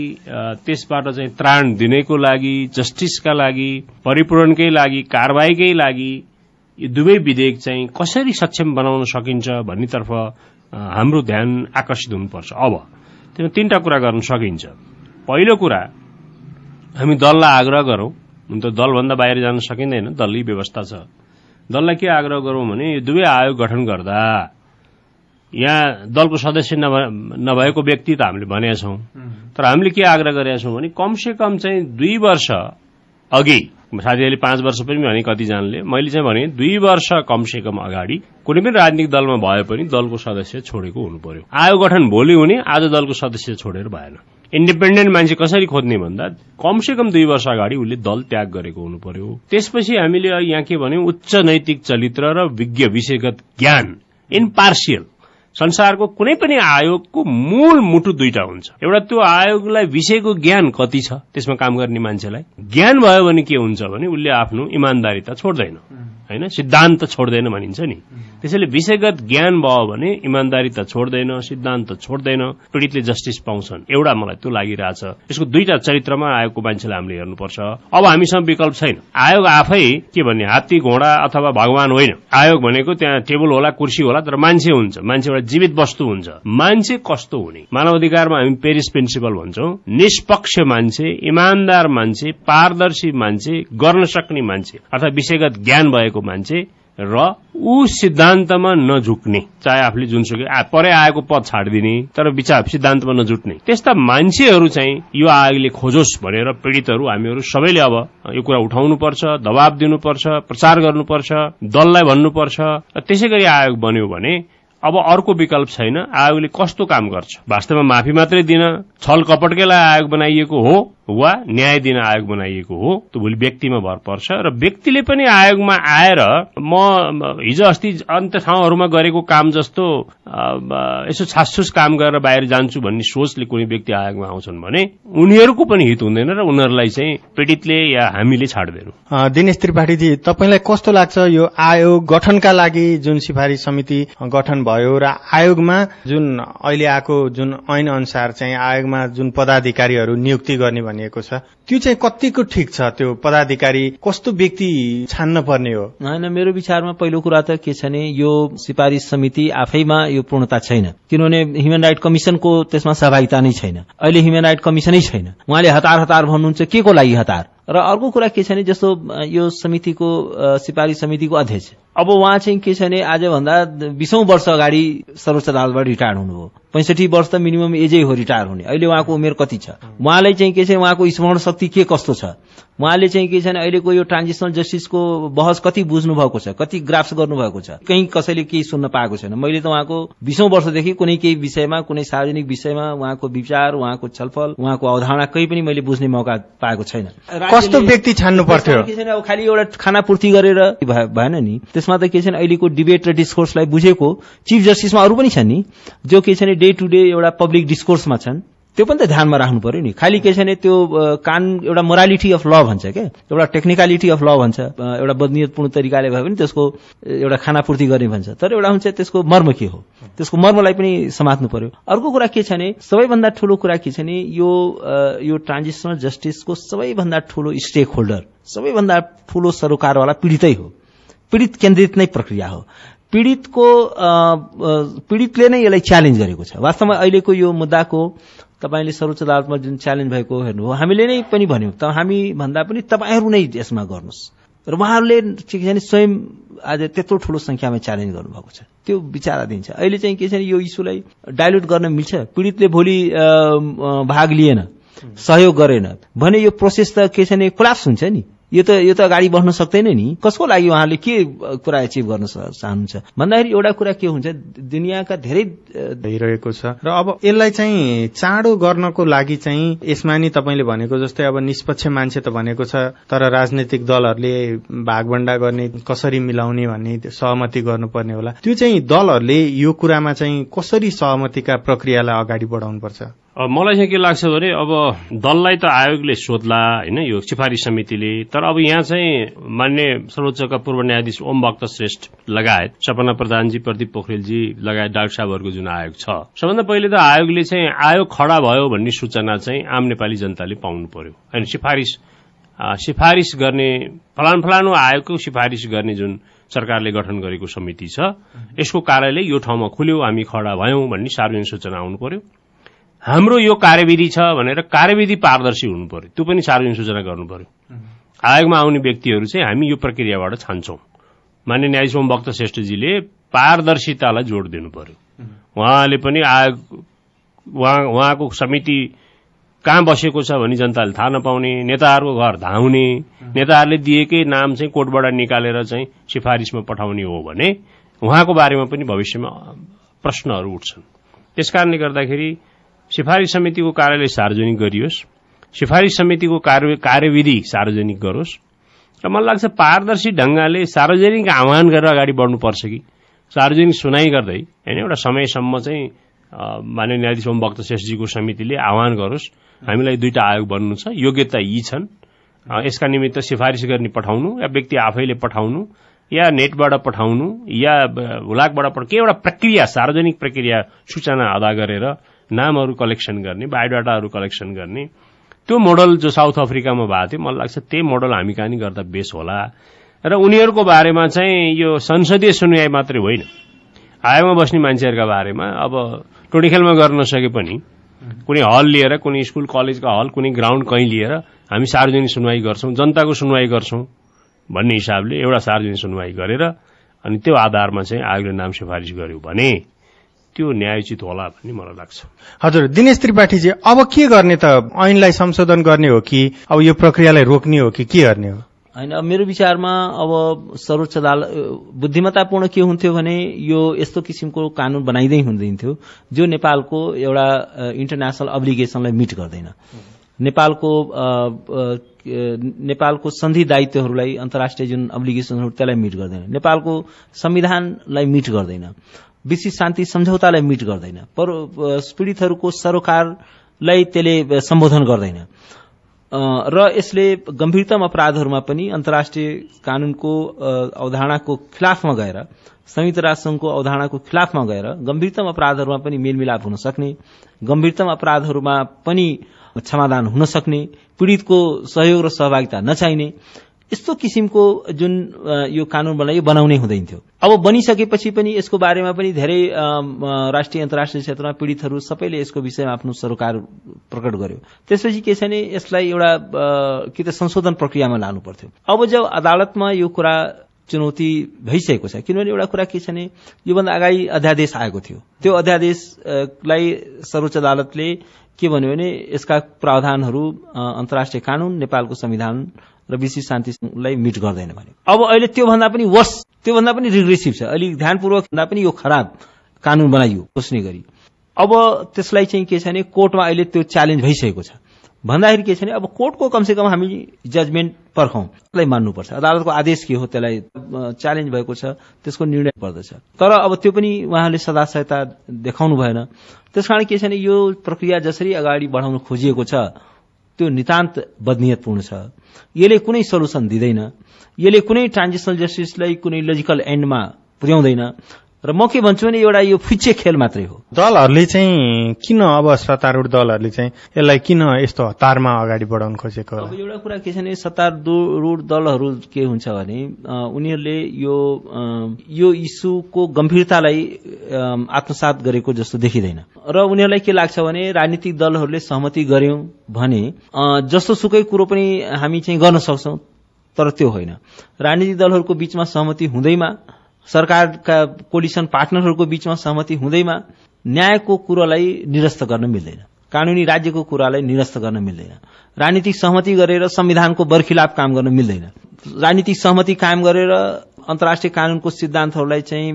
त्यसबाट चाहिँ त्राण दिनेको लागि जस्टिसका लागि परिपूरणकै लागि कारवाहीकै लागि यो दुवै विधेयक चाहिँ कसरी सक्षम बनाउन सकिन्छ भन्नेतर्फ हाम्रो ध्यान आकर्षित हुनुपर्छ। अब त्यसमा तीनटा कुरा गर्न सकिन्छ। पहिलो कुरा हामी दललाई आग्रह गरौं। हुन त दलभन्दा बाहिर जान सकिँदैन दलकै व्यवस्था छ। दललाई के आग्रह गरौं भने यो दुवै आयोग गठन गर्दा यहाँ दलको सदस्य नभएको व्यक्ति त हामीले भनेका छौं तर हामीले के आग्रह गरेका छौं भने कमसे कम चाहिँ दुई वर्ष अघि साथीहरूले पाँच वर्ष पनि भने कतिजनाले मैले चाहिँ भने दुई वर्ष कमसे कम अगाडि कुनै पनि राजनीतिक दलमा भए पनि दलको सदस्य छोडेको हुनु पर्यो। आयोग गठन भोलि हुने आज दलको सदस्य छोडेर भएन। इन्डिपेन्डेन्ट मान्छे कसरी खोज्ने भन्दा कमसे कम दुई वर्ष अगाडि उसले दल त्याग गरेको हुनु पर्यो। त्यसपछि हामीले यहाँ के भन्यौं उच्च नैतिक चरित्र र विज्ञ विषयगत ज्ञान इम्पार्सियल संसारको कुनै पनि आयोगको मूल मुटु दुईटा हुन्छ। एउटा त्यो आयोगलाई विषयको ज्ञान कति छ त्यसमा काम गर्ने मान्छेलाई ज्ञान भयो भने के हुन्छ भने उसले आफ्नो इमान्दारिता छोड्दैन। होइन? सिद्धान्त छोड्दैन भनिन्छ नि। त्यसैले विषयगत ज्ञान भयो भने इमान्दारी त छोड्दैन सिद्धान्त छोड्दैन पीड़ितले जस्टिस पाउँछन्। एउटा मलाई त्यो लागिरहेछ। यसको दुईटा चरित्रमा आयोगको मान्छेलाई हामीले हेर्नुपर्छ। अब हामीसँग विकल्प छैन। आयोग आफै के भन्ने हात्ती घोडा अथवा भगवान होइन। आयोग भनेको त्यहाँ टेबल होला कुर्सी होला तर मान्छे हुन्छ। मान्छे एउटा जीवित वस्तु हुन्छ। मान्छे कस्तो हुने? मानव अधिकारमा हामी पेरिस प्रिन्सिपल भन्छौं। निष्पक्ष मान्छे इमान्दार मान्छे पारदर्शी मान्छे गर्न सक्ने मान्छे अर्थात विषयगत ज्ञान भएको मान्छे र ऊ सिद्धान्तमा नझुक्ने। चाहे आफूले जुनसुकै परे आएको पद छाडिदिने तर विचार सिद्धान्तमा नजुट्ने त्यस्ता मान्छेहरू चाहिँ यो आयोगले खोजोस् भनेर पीड़ितहरू हामीहरू सबैले अब यो कुरा उठाउनुपर्छ दबाब दिनुपर्छ प्रचार गर्नुपर्छ दललाई भन्नुपर्छ। त्यसै गरी आयोग बन्यो भने अब अर्को विकल्प छैन आयोगले कस्तो काम गर्छ? वास्तवमा माफी मात्रै दिन छल कपटकैलाई आयोग बनाइएको हो? वा न्याय दिन आयोग बनाइएको हो त्यो भोलि व्यक्तिमा भर पर्छ र व्यक्तिले पनि आयोगमा आएर म हिजो अस्ति अन्त ठाउँहरूमा गरेको काम जस्तो यसो छासछुस काम गरेर बाहिर जान्छु भन्ने सोचले कुनै व्यक्ति आयोगमा आउँछन् भने उनीहरूको पनि हित हुँदैन र उनीहरूलाई चाहिँ पीड़ितले या हामीले छाड्दैनौँ। दिनेश त्रिपाठीजी तपाईँलाई कस्तो लाग्छ यो आयोग गठनका लागि जुन सिफारिस समिति गठन भयो र आयोगमा जुन अहिले आएको जुन ऐन अनुसार चाहिँ आयोगमा जुन पदाधिकारीहरू नियुक्ति गर्ने भनिएको छ। त्यो चाहिँ कतिको ठिक छ? त्यो पदाधिकारी कस्तो व्यक्ति छान्न पर्ने हो? होइन मेरो विचारमा पहिलो कुरा त के छ भने यो सिफारिस समिति आफैमा यो पूर्णता छैन। किनभने ह्युमन राइट कमिसनको त्यसमा सहभागिता नै छैन। अहिले ह्युमन राइट कमिसनै छैन। उहाँले हतार हतार भन्नुहुन्छ के को लागि हतार? र अर्को कुरा के छ भने जस्तो यो समितिको सिफारिस समितिको अध्यक्ष। अब उहाँ चाहिँ के छ भने आजभन्दा बिसौं वर्ष अगाडि सर्वोच्च अदालतबाट रिटायर हुनुभयो। पैँसठी वर्ष त मिनिमम एजै हो रिटायर हुने। अहिले उहाँको उमेर कति छ? उहाँलाई चाहिँ के छ उहाँको स्मरण शक्ति के कस्तो छ? उहाँले चाहिँ के छ भने अहिलेको यो ट्रान्जिसनल जस्टिसको बहस कति बुझ्नु भएको छ? कति ग्राफ्स गर्नुभएको छ? कहीँ कसैले केही सुन्न पाएको छैन। मैले त उहाँको बिसौं वर्षदेखि कुनै केही विषयमा कुनै सार्वजनिक विषयमा उहाँको विचार उहाँको छलफल उहाँको अवधारणा कहीँ पनि मैले बुझ्ने मौका पाएको छैन। कस्तो व्यक्ति छान्नु पर्थ्यो? अब खालि एउटा खाना पूर्ति गरेर भएन नि? त्यसमा त के छ अहिलेको डिबेट र डिस्कोर्सलाई बुझेको चिफ जस्टिसमा अरू पनि छन् नि जो के छ भने डे टु डे एउटा पब्लिक डिस्कोर्समा छन्। त्यो पनि त ध्यानमा राख्नु पर्यो नि। खालि के छ भने त्यो कान एउटा मोरालिटी अफ ल भन्छ क्या। एउटा टेक्निकलिटी अफ ल भन्छ। एउटा बदनियतपूर्ण तरिकाले भए पनि त्यसको एउटा खानापूर्ति गर्ने भन्छ। तर एउटा हुन्छ त्यसको मर्म के हो? त्यसको मर्मलाई पनि समात्नु पर्यो। अर्को कुरा के छ भने सबैभन्दा ठूलो कुरा के छ भने यो यो ट्रान्जिसनल जस्टिसको सबैभन्दा ठूलो स्टेक होल्डर सबैभन्दा ठूलो सरोकारवाला पीड़ितै हो। पीड़ित केन्द्रित नै प्रक्रिया हो। पीड़ितको पीड़ितले नै यसलाई च्यालेन्ज गरेको छ। वास्तवमा अहिलेको यो मुद्दाको तपाईँले सर्वोच्च अदालतमा जुन च्यालेन्ज भएको हेर्नुभयो हामीले नै पनि भन्यौँ। त हामी भन्दा पनि तपाईँहरू नै यसमा गर्नुहोस्। र उहाँहरूले भने स्वयं आज त्यत्रो ठूलो संख्यामा च्यालेन्ज गर्नुभएको छ। त्यो विचाराधीन छ। अहिले चाहिँ के छ यो इस्युलाई डाइल्युट गर्न मिल्छ। पीड़ितले भोलि भाग लिएन सहयोग गरेन भने यो प्रोसेस त के छ भने कोलाप्स हुन्छ नि। यो त यो त अगाडि बढ्न सक्दैन नि। कसको लागि उहाँले के कुरा एचिभ गर्न चाहनुहुन्छ? भन्दाखेरि एउटा कुरा के हुन्छ दुनियाँका धेरै भइरहेको छ। र अब यसलाई चाहिँ चाँडो गर्नको लागि चाहिँ यसमा नि तपाईँले भनेको जस्तै अब निष्पक्ष मान्छे त भनेको छ तर राजनैतिक दलहरूले भागभण्डा गर्ने कसरी मिलाउने भन्ने सहमति गर्नुपर्ने होला। त्यो चाहिँ दलहरूले यो कुरामा चाहिँ कसरी सहमतिका प्रक्रियालाई अगाडि बढाउनुपर्छ? मलाई चाहिँ के लाग्छ भने अब दललाई त आयोगले सोध्ला होइन यो सिफारिस समितिले। तर अब यहाँ चाहिँ मान्य सर्वोच्चका पूर्व न्यायाधीश ओम भक्त श्रेष्ठ लगायत सपना प्रधानजी प्रदीप पोखरेलजी लगायत डाक्टर साहबहरूको जुन आयोग छ। सबभन्दा पहिले त आयोगले चाहिँ आयोग खडा भयो भन्ने सूचना चाहिँ आम नेपाली जनताले पाउनु पर्यो। होइन सिफारिस सिफारिस गर्ने फलान फलानु आयोगको सिफारिस गर्ने जुन सरकारले गठन गरेको समिति छ यसको कार्यालय यो ठाउँमा खुल्यो हामी खडा भयौं भन्ने सार्वजनिक सूचना आउनु पर्यो। हाम्रो यो कार्यविधि छ भनेर कार्यविधि पारदर्शी हुनु पर्यो। त्यो पनि सार्वजनिक सूचना गर्नु पर्यो। आयोगमा आउने व्यक्तिहरू चाहिँ हामी यो प्रक्रियाबाट छान्छौं। मान्य न्यायाधीश भक्त श्रेष्ठजीले पारदर्शितालाई जोड दिनु पर्यो उहाँले पनि आयोग उहाँको समिति कहाँ बसेको छ भनी जनताले थाहा नपाउने नेताहरूको घर धाउने नेताहरूले दिएकै नाम चाहिँ कोर्टबाट निकालेर चाहिँ सिफारिसमा पठाउने हो भने उहाँको बारेमा पनि भविष्यमा प्रश्नहरू उठ्छन्। त्यसकारणले गर्दाखेरि सिफारिस समितिको कार्यालय सार्वजनिक गरियोस्। सिफारिस समितिको कार्यविधि सार्वजनिक गरोस्। र मलाई लाग्छ पारदर्शी ढंगले सार्वजनिक आह्वान गरेर अगाडि बढ्नुपर्छ कि। सार्वजनिक सुनाइ गर्दै होइन एउटा समयसम्म चाहिँ मान्य न्यायाधीश ओम भक्त शेषजीको समितिले आह्वान गरोस्। हामीलाई दुईटा आयोग बन्नु छ योग्यता यी छन्। यसका निमित्त सिफारिस गर्ने पठाउनु या व्यक्ति आफैले पठाउनु या नेटबाट पठाउनु या हुलाकबाट पठाउनु के एउटा प्रक्रिया सार्वजनिक प्रक्रिया सूचना अदा गरेर नामहरू कलेक्सन गर्ने बायोडाटाहरू कलेक्सन गर्ने। त्यो मोडल जो साउथ अफ्रिकामा भएको थियो मलाई लाग्छ त्यही मोडल हामी कहाँ गर्दा बेस होला। र उनीहरूको बारेमा चाहिँ यो संसदीय सुनवाई मात्रै होइन। आयोगमा बस्ने मान्छेहरूका बारेमा अब टोडी खेलमा गर्न नसके पनि कुनै हल लिएर कुनै स्कुल कलेजका हल कुनै ग्राउन्ड कहीँ लिएर हामी सार्वजनिक सुनवाई गर्छौँ जनताको सुनवाई गर्छौँ भन्ने हिसाबले एउटा सार्वजनिक सुनवाई गरेर अनि त्यो आधारमा चाहिँ आयोगले नाम सिफारिस गर्यो भने त्यो न्यायोचित होला भन्ने मलाई लाग्छ। हजुर दिनेश त्रिपाठीजी अब के गर्ने त? ऐनलाई संशोधन गर्ने हो कि? अब यो प्रक्रियालाई रोक्ने हो कि? के गर्ने हो? होइन मेरो विचारमा अब सर्वोच्च अदालत बुद्धिमत्तापूर्ण के हुन्थ्यो भने यो यस्तो किसिमको कानून बनाइँदै हुँदैनथ्यो जो नेपालको एउटा इन्टरनेसनल अब्लिगेसनलाई मिट गर्दैन। नेपालको नेपालको सन्धि दायित्वहरूलाई अन्तर्राष्ट्रिय जुन अब्लिगेसनहरू त्यसलाई मिट गर्दैन। नेपालको संविधानलाई मिट गर्दैन। विश्व शान्ति सम्झौतालाई मिट गर्दैन। पर पीड़ितहरूको सरोकारलाई त्यसले सम्बोधन गर्दैन। र यसले गम्भीरतम अपराधहरूमा पनि अन्तर्राष्ट्रिय कानूनको अवधारणाको खिलाफमा गएर संयुक्त राष्ट्रसंघको अवधारणाको खिलाफमा गएर गम्भीरतम अपराधहरूमा पनि मेलमिलाप हुन सक्ने गम्भीरतम अपराधहरूमा पनि क्षमादान हुन सक्ने पीड़ितको सहयोग र सहभागिता नचाहिने यस्तो किसिमको जुन यो कानून बनाइयो बनाउनै हुँदैन थियो अब बनिसकेपछि पनि यसको बारेमा पनि धेरै राष्ट्रिय अन्तर्राष्ट्रिय क्षेत्रमा पीड़ितहरू सबैले यसको विषयमा आफ्नो सरोकार प्रकट गर्यो। त्यसपछि के छ भने यसलाई एउटा कि त संशोधन प्रक्रियामा लानु पर्थ्यो अब जब अदालतमा यो कुरा चुनौती भइसकेको छ किनभने एउटा कुरा के छ भने योभन्दा अगाडि अध्यादेश आएको थियो। त्यो अध्यादेशलाई सर्वोच्च अदालतले के भन्यो भने यसका प्रावधानहरू अन्तर्राष्ट्रिय कानून नेपालको संविधान र विशेष शान्तिलाई मिट गर्दैन भने। अब अहिले त्योभन्दा पनि वर्ष त्योभन्दा पनि रिग्रेसिभ छ। अलिक ध्यानपूर्वक भन्दा पनि यो खराब कानून बनाइयो सोच्ने गरी? अब त्यसलाई चाहिँ के छ भने कोर्टमा अहिले त्यो च्यालेन्ज भइसकेको छ। भन्दाखेरि के छ भने अब कोर्टको कमसेकम हामी जजमेन्ट पर्खौँ त्यसलाई मान्नुपर्छ। अदालतको आदेश के हो त्यसलाई च्यालेन्ज भएको छ त्यसको निर्णय पर्दछ। तर अब त्यो पनि उहाँले सदाशयता देखाउनु भएन। त्यसकारण के छ भने यो प्रक्रिया जसरी अगाडि बढाउन खोजिएको छ त्यो नितान्त बदनियतपूर्ण छ। यसले कुनै सोल्युसन दिँदैन। यसले कुनै ट्रान्जिसनल जस्टिसलाई कुनै लजिकल एन्डमा पुर्याउँदैन। र म के भन्छु भने एउटा यो फुच्चे खेल मात्रै हो। दलहरूले चाहिँ किन अब सत्तारूढ दलहरूले चाहिँ यसलाई किन यस्तो हतारमा अगाडि बढाउन खोजेको अब एउटा कुरा के छ भने सत्तारूढ दलहरू के हुन्छ भने उनीहरूले यो यो इस्युको गम्भीरतालाई आत्मसात गरेको जस्तो देखिँदैन। र उनीहरूलाई के लाग्छ भने राजनीतिक दलहरूले सहमति गर्यौं भने जस्तो सुकै कुरो पनि हामी चाहिँ गर्न सक्छौ तर त्यो होइन। राजनीतिक दलहरूको बीचमा सहमति हुँदैमा सरकारका कोलिसन पार्टनरहरूको बीचमा सहमति हुँदैमा न्यायको कुरोलाई निरस्त गर्न मिल्दैन। कानूनी राज्यको कुरालाई निरस्त गर्न मिल्दैन। राजनीतिक सहमति गरेर संविधानको बरखिलाप काम गर्न मिल्दैन। राजनीतिक सहमति कायम गरेर अन्तर्राष्ट्रिय कानूनको सिद्धान्तहरूलाई चाहिँ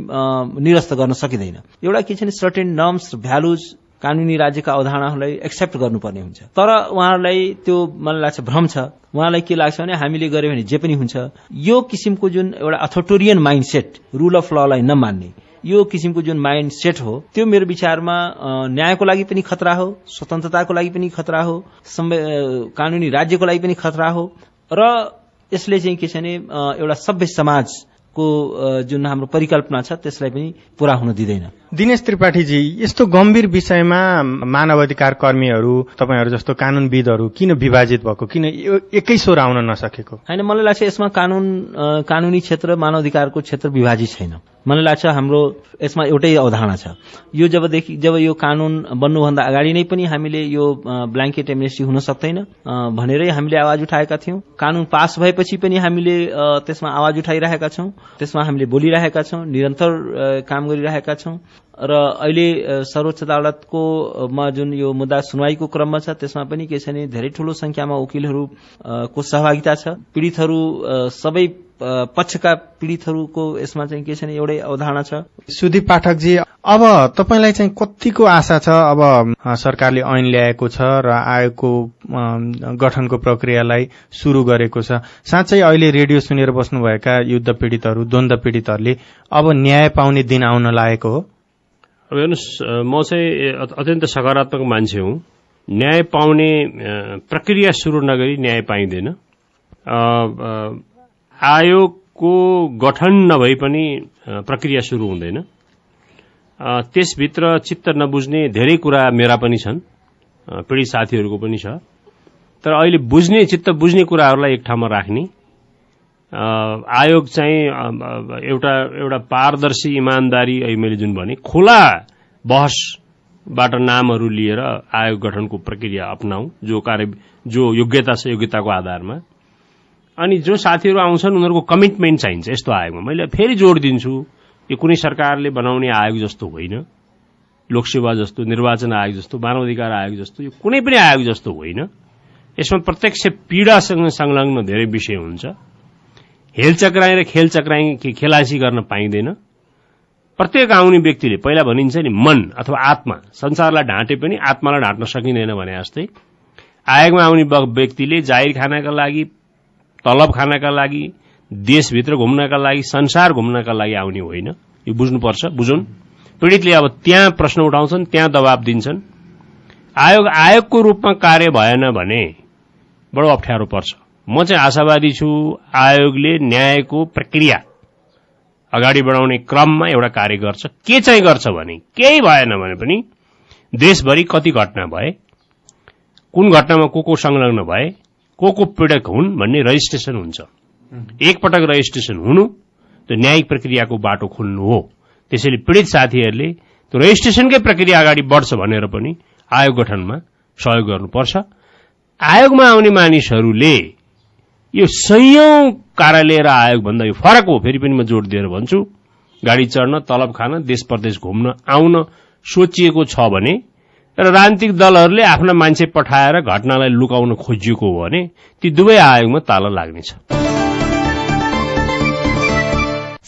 निरस्त गर्न सकिँदैन। एउटा के छ भने सर्टेन नर्म्स भ्यालुज कानूनी राज्यका अवधारणाहरूलाई एक्सेप्ट गर्नुपर्ने हुन्छ। तर उहाँहरूलाई त्यो मलाई लाग्छ भ्रम छ। उहाँलाई के लाग्छ भने हामीले गर्यो भने जे पनि हुन्छ यो किसिमको जुन एउटा authoritarian mind set rule of ललाई नमान्ने यो किसिमको जुन माइन्ड सेट हो त्यो मेरो विचारमा न्यायको लागि पनि खतरा हो स्वतन्त्रताको लागि पनि खतरा हो कानूनी राज्यको लागि पनि खतरा हो र यसले चाहिँ के छ भने एउटा सभ्य समाज को जुन हाम्रो परिकल्पना छ त्यसलाई पनि पूरा हुन दिँदैन। दिनेश त्रिपाठीजी यस्तो गम्भीर विषयमा मानव अधिकार कर्मीहरू तपाईँहरू जस्तो कानूनविदहरू किन विभाजित भएको? किन एकै स्वर आउन नसकेको? होइन मलाई लाग्छ यसमा कानून कानूनी क्षेत्र मानव अधिकारको क्षेत्र विभाजित छैन। मलाई लाग्छ हाम्रो यसमा एउटै अवधारणा छ। यो जबदेखि जब यो कानून बन्नुभन्दा अगाडि नै पनि हामीले यो ब्ल्याङ्केट एमनेस्टी हुन सक्दैन भनेरै हामीले आवाज उठाएका थियौं। कानून पास भएपछि पनि हामीले त्यसमा आवाज उठाइरहेका छौं त्यसमा हामीले बोलिरहेका छौं निरन्तर काम गरिरहेका छौं। र अहिले सर्वोच्च अदालतको मा जुन यो मुद्दा सुनवाईको क्रममा छ त्यसमा पनि के छ भने धेरै ठूलो संख्यामा वकिलहरूको सहभागिता छ। पीड़ितहरू सबै पक्षका पीडितहरूको यसमा चाहिँ के छ एउटै अवधारणा छ। सुदीप पाठकजी अब तपाईँलाई चाहिँ कतिको आशा छ अब सरकारले ऐन ल्याएको छ र आयोगको गठनको प्रक्रियालाई सुरु गरेको छ? साँच्चै अहिले रेडियो सुनेर बस्नुभएका युद्ध पीडितहरू द्वन्द पीडितहरूले अब न्याय पाउने दिन आउन लागेको हो। अब हेर्नुहोस् म चाहिँ अत्यन्त सकारात्मक मान्छे हुँ। न्याय पाउने प्रक्रिया सुरु नगरी न्याय पाइँदैन। आयोगको गठन नभई पनि प्रक्रिया सुरु हुँदैन। त्यसभित्र चित्त नबुझ्ने धेरै कुरा मेरा पनि छन्। पीडित साथीहरूको पनि छ। तर अहिले बुझ्ने चित्त बुझ्ने कुराहरूलाई एक ठाउँमा राख्ने आयोग चाहिँ एउटा एउटा पारदर्शी इमान्दारी अहिले मैले जुन भने खुला बहसबाट नामहरू लिएर आयोग गठनको प्रक्रिया अप्नाऊ जो कार्य जो योग्यता छ योग्यताको आधारमा। अनि जो साथीहरू आउँछन् उनीहरूको कमिटमेन्ट चाहिन्छ यस्तो आयोगमा। मैले फेरि जोड दिन्छु यो कुनै सरकारले बनाउने आयोग जस्तो होइन। लोकसेवा जस्तो निर्वाचन आयोग जस्तो मानव अधिकार आयोग जस्तो यो कुनै पनि आयोग जस्तो होइन। यसमा प्रत्यक्ष पीड़ासँग संलग्न धेरै विषय हुन्छ। हेलचक्राई र खेलचक्राई खेलासी गर्न पाइँदैन। प्रत्येक आउने व्यक्तिले पहिला भनिन्छ नि मन अथवा आत्मा। संसारलाई ढाँटे पनि आत्मालाई ढाँट्न सकिँदैन भने जस्तै। आयोगमा आउने व्यक्तिले जाहिर खानका लागि तलब खानका लागि देशभित्र घुम्नका लागि संसार घुम्नका लागि आउने होइन। यो बुझ्नुपर्छ बुझौँ। पीड़ितले अब त्यहाँ प्रश्न उठाउँछन् त्यहाँ दबाब दिन्छन्। आयोग आयोगको रूपमा कार्य भएन भने बडो अप्ठ्यारो पर्छ। म चाहिँ आशावादी छु आयोगले न्यायको प्रक्रिया अगाडि बढाउने क्रममा एउटा कार्य गर्छ। के चाहिँ गर्छ भने केही भएन भने पनि देशभरि कति घटना भए कुन घटनामा को को संलग्न भए को को पीड़क हुन् भन्ने रजिस्ट्रेसन हुन्छ। एकपटक रजिस्ट्रेसन हुनु त्यो न्यायिक प्रक्रियाको बाटो खोल्नु हो। त्यसैले पीड़ित साथीहरूले त्यो रजिस्ट्रेसनकै प्रक्रिया अगाडि बढ्छ भनेर पनि आयोग गठनमा सहयोग गर्नुपर्छ। आयोगमा आउने मानिसहरूले यो सयौं कार्यालय र आयोगभन्दा यो फरक हो फेरि पनि म जोड दिएर भन्छु। गाडी चढ्न तलब खान देश प्रदेश घुम्न आउन सोचिएको छ भने र राजनीतिक दलहरूले आफ्ना मान्छे पठाएर घटनालाई लुकाउन खोजिएको हो भने ती दुवै आयोगमा ताला लाग्नेछ।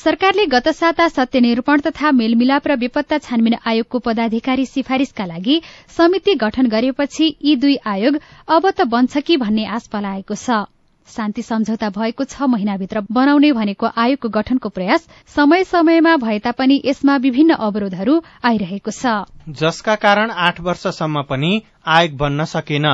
सरकारले गत साता सत्य निरूपण तथा मेलमिलाप र बेपत्ता छानबिन आयोगको पदाधिकारी सिफारिशका लागि समिति गठन गरेपछि यी दुई आयोग अब त बन्छ कि भन्ने आश पलाएको छ। शान्ति सम्झौता भएको छ महिनाभित्र बनाउने भनेको आयोगको गठनको प्रयास समय समयमा भए तापनि यसमा विभिन्न अवरोधहरू आइरहेको छ। जसका कारण आठ वर्षसम्म पनि आयोग बन्न सकेन।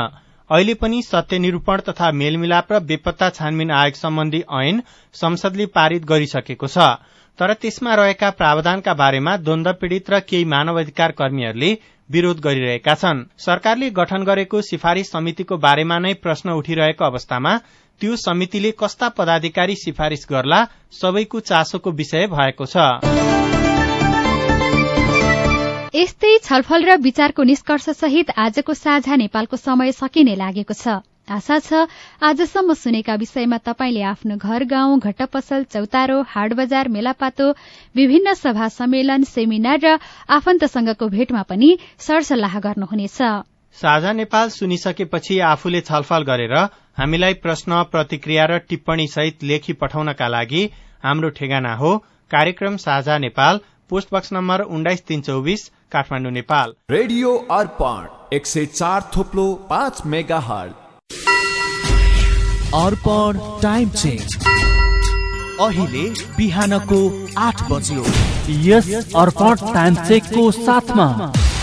अहिले पनि सत्य निरूपण तथा मेलमिलाप र बेपत्ता छानबिन आयोग सम्बन्धी ऐन संसदले पारित गरिसकेको छ। तर त्यसमा रहेका प्रावधानका बारेमा द्वन्द पीड़ित र केही मानव अधिकार कर्मीहरूले विरोध गरिरहेका छन्। सरकारले गठन गरेको सिफारिश समितिको बारेमा नै प्रश्न उठिरहेको अवस्थामा त्यो समितिले कस्ता पदाधिकारी सिफारिश गर्ला सबैको चासोको विषय भएको छ। यस्तै छलफल र विचारको निष्कर्ष सहित आजको साझा नेपालको समय सकिने लागेको छ। आशा छ आजसम्म सुनेका विषयमा तपाईँले आफ्नो घर गाउँ घट्ट पसल चौतारो हाट बजार मेलापातो विभिन्न सभा सम्मेलन सेमिनार र आफन्तसँगको भेटमा पनि सरसल्लाह गर्नुहुनेछ। साझा नेपाल सुनिसकेपछि आफूले छलफल गरेर हामीलाई प्रश्न प्रतिक्रिया र टिप्पणी सहित लेखी पठाउनका लागि हाम्रो ठेगाना हो कार्यक्रम साझा नेपाल पोस्ट बक्स नम्बर उन्नाइस तीन चौबिस काठमाडौँ नेपाल। रेडियो अर्पण एक सय चार थोप्लो पाँच मेगा हल अर्पण टाइम चेन्ज। अहिले बिहानको आठ बज्यो। यस अर्पण टाइम चेकको साथमा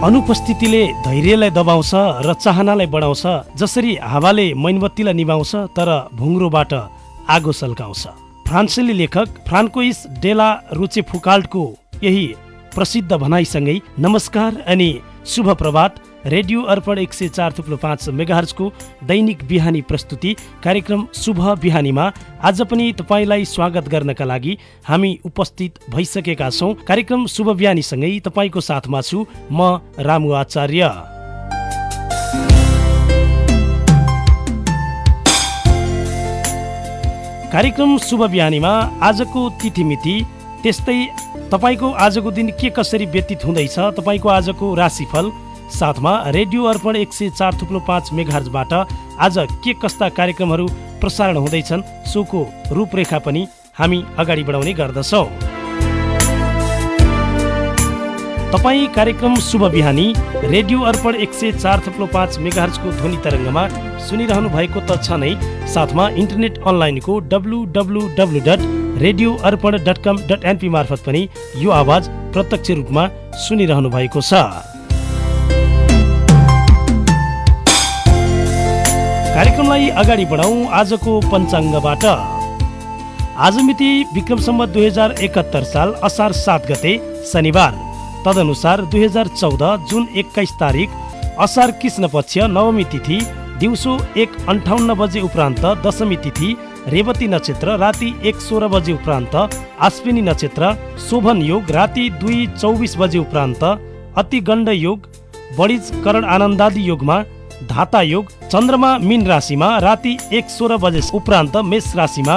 अनुपस्थितिले धैर्यलाई दबाउँछ र चाहनालाई बढाउँछ जसरी हावाले मैनबत्तीलाई निभाउँछ तर भुङ्रोबाट आगो सल्काउँछ। फ्रान्सेली लेखक फ्रान्कोइस डेला रुचे फुकाल्टको यही प्रसिद्ध भनाइसँगै नमस्कार अनि शुभ प्रभात रेडियो अर्पण एक सय चार थुप्रो पाँच मेगाहर्जको दैनिक बिहानी प्रस्तुति कार्यक्रम शुभ बिहानीमा आज पनि तपाईँलाई स्वागत गर्नका लागि हामी उपस्थित भइसकेका छौँ। कार्यक्रम शुभ बिहानीसँगै तपाईँको साथमा छु म रामु आचार्य। कार्यक्रम शुभ बिहानीमा आजको तिथिमिति त्यस्तै तपाईँको आजको दिन के कसरी व्यतीत हुँदैछ तपाईँको आजको राशिफल साथमा रेडियो अर्पण एक सय चार थुप्लो पाँच मेघार्जबाट आज के कस्ता कार्यक्रमहरू प्रसारण हुँदैछन् सोको रूपरेखा पनि हामी अगाडि बढाउने गर्दछौँ। तपाईँ कार्यक्रम शुभ बिहानी रेडियो अर्पण एक सय चार थुप्लो पाँच मेगाहर्जको ध्वनि तरङ्गमा सुनिरहनु भएको त छ नै साथमा इन्टरनेट अनलाइनको W W W dot Radio Arpan dot com dot NP मार्फत पनि यो आवाज प्रत्यक्ष रूपमा सुनिरहनु भएको छ। कार्यक्रमलाई अगाडि बढाउँ आजको पञ्चाङ्गबाट। आज मिति विक्रम सम्मत दुई हजार एकहत्तर साल असार सात गते शनिबार। तदनुसार दुई हजार चौध जुन एक्काइस तारिक असार कृष्ण पक्ष नवमी तिथि दिउँसो एक अन्ठाउन्न बजे उपरान्त दशमी तिथि रेवती नक्षत्र राति एक सोह्र बजे उपरान्त आश्विनी नक्षत्र शोभन योग राति दुई चौबिस बजे उपरान्त अति गण्ड योग बढिज करण आनन्दादि योगमा धाता योग चन्द्रमा मिन राशिमा राति एक सोह्र बजे उपरान्त मेष राशिमा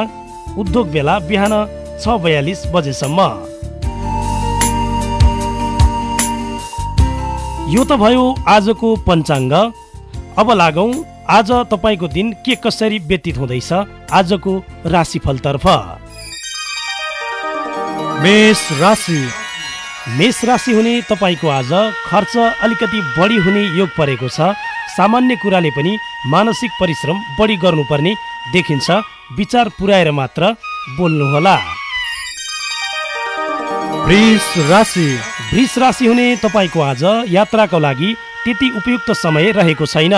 उद्योग बेला बिहान छ बयालिस बजेसम्म। यो त भयो आजको पञ्चाङ्ग। अब लागौँ आज तपाईँको दिन के कसरी व्यतीत हुँदैछ आजको राशिफलतर्फ। मेष राशि। मेष राशि हुने तपाईँको आज खर्च अलिकति बढी हुने योग परेको छ। सामान्य कुराले पनि मानसिक परिश्रम बढी गर्नुपर्ने देखिन्छ। विचार पुर्याएर मात्र बोल्नुहोला। वृष राशि। हुने तपाईँको आज यात्राको लागि त्यति उपयुक्त समय रहेको छैन।